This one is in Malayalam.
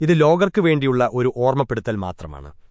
ഇത് ലോകർക്കു വേണ്ടിയുള്ള ഒരു ഓർമ്മപ്പെടുത്തൽ മാത്രമാണ്